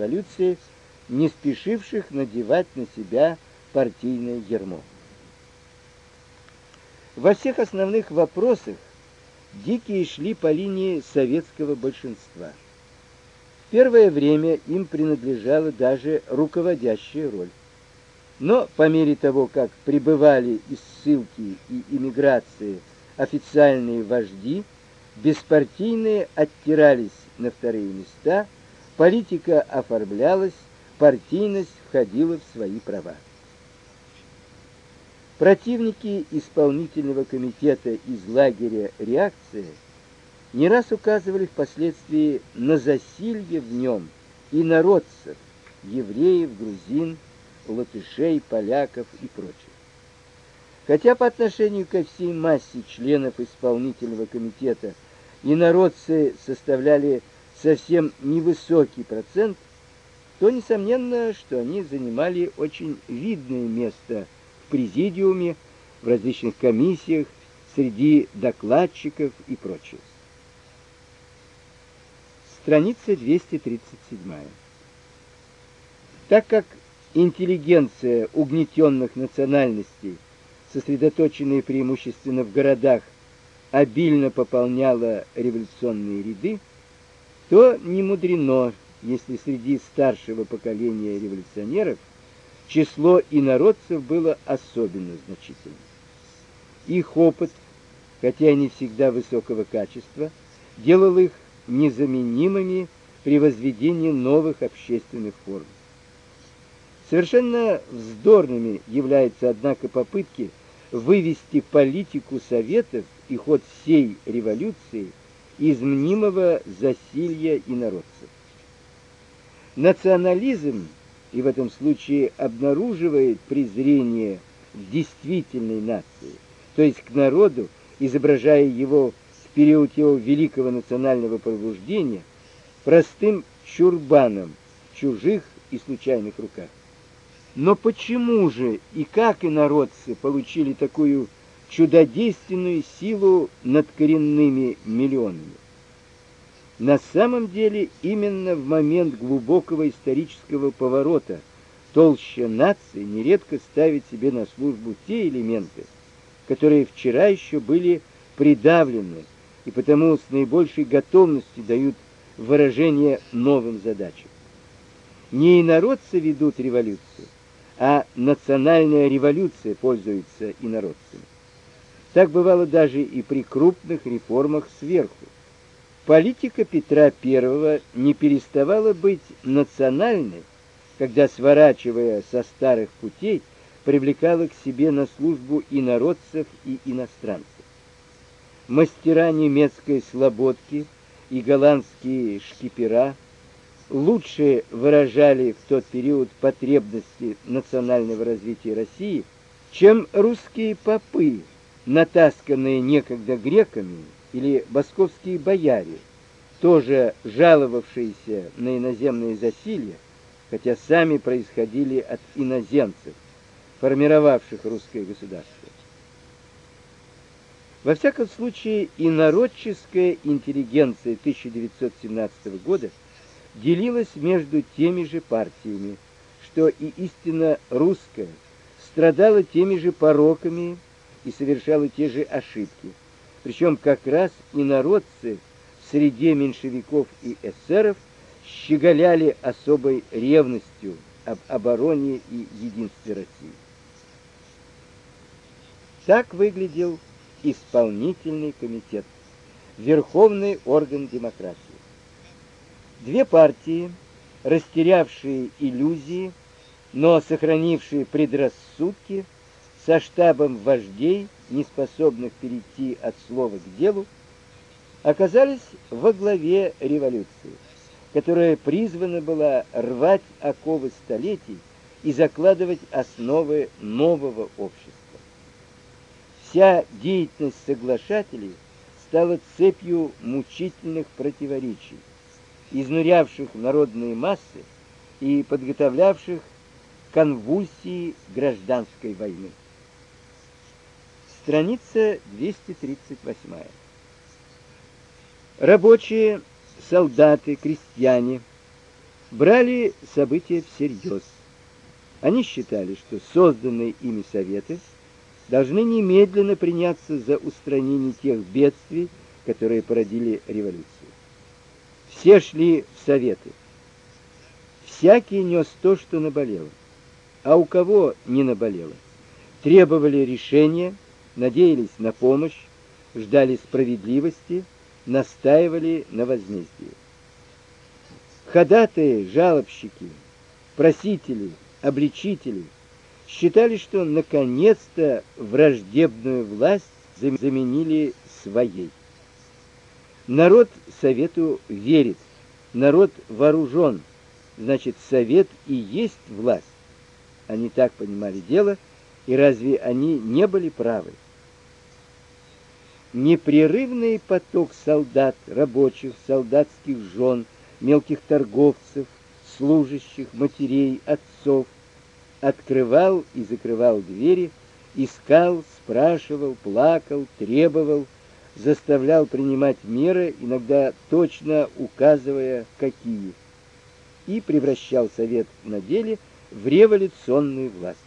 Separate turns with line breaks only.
революции, не спешивших надевать на себя партийное ярмо. Во всех основных вопросах дикие шли по линии советского большинства. В первое время им принадлежала даже руководящая роль. Но по мере того, как прибывали из ссылки и эмиграции официальные вожди, беспартийные оттирались на вторые места, политика оформлялась, партийность входила в свои права. Противники исполнительного комитета из лагеря «Реакция» не раз указывали впоследствии на засилье в нем и народцев, евреев, грузин, латышей, поляков и прочих. Хотя по отношению ко всей массе членов исполнительного комитета инородцы составляли совсем невысокий процент, то несомненно, что они занимали очень видное место – президиуме, в различных комиссиях, среди докладчиков и прочее. Страница 237. Так как интеллигенция угнетенных национальностей, сосредоточенная преимущественно в городах, обильно пополняла революционные ряды, то не мудрено, если среди старшего поколения революционеров число инородцев было особенно значительным. Их опыт, хотя и не всегда высокого качества, делал их незаменимыми при возведении новых общественных форм. Совершенно вздорными являются, однако, попытки вывести политику советов и ход всей революции из мнимого засилья инородцев. Национализм и в этом случае обнаруживает презрение к действительной нации, то есть к народу, изображая его в период его великого национального пробуждения простым чурбаном в чужих и случайных руках. Но почему же и как инородцы получили такую чудодейственную силу над коренными миллионами? На самом деле, именно в момент глубокого исторического поворота толща нации нередко ставит себе на службу те элементы, которые вчера еще были придавлены и потому с наибольшей готовностью дают выражение новым задачам. Не инородцы ведут революцию, а национальная революция пользуется инородцами. Так бывало даже и при крупных реформах сверху. Политика Петра I не переставала быть национальной, когда, сворачивая со старых путей, привлекала к себе на службу инородцев и иностранцев. Мастера немецкой слободки и голландские шкипера лучше выражали в тот период потребности национального развития России, чем русские попы, натасканные некогда греками или московские бояре, тоже жаловавшиеся на иноземные засилья, хотя сами происходили от иноземцев, формировавших русское государство. Во всяком случае, и народческая интеллигенция 1917 года делилась между теми же партиями, что и истинно русская, страдала теми же пороками и совершала те же ошибки. Причем как раз и народцы в среде меньшевиков и эсеров щеголяли особой ревностью об обороне и единстве России. Так выглядел исполнительный комитет, верховный орган демократии. Две партии, растерявшие иллюзии, но сохранившие предрассудки, со штабом вождей неспособных перейти от слова к делу, оказались во главе революции, которая призвана была рвать оковы столетий и закладывать основы нового общества. Вся деятельность соглашателей стала цепью мучительных противоречий, изнурявших народные массы и подготовлявших конвульсии гражданской войны. Страница 238. Рабочие, солдаты, крестьяне брали события всерьез. Они считали, что созданные ими советы должны немедленно приняться за устранение тех бедствий, которые породили революцию. Все шли в советы. Всякий нес то, что наболело. А у кого не наболело? Требовали решения, надеялись на помощь, ждали справедливости, настаивали на возмездии. Ходатаи, жалобщики, просители, обличители считали, что наконец-то враждебную власть заменили своей. Народ совету верит, народ вооружен, значит, совет и есть власть. Они так понимали дело, и разве они не были правы? Непрерывный поток солдат, рабочих, солдатских жен, мелких торговцев, служащих, матерей, отцов открывал и закрывал двери, искал, спрашивал, плакал, требовал, заставлял принимать меры, иногда точно указывая какие, и превращал совет на деле в революционную власть.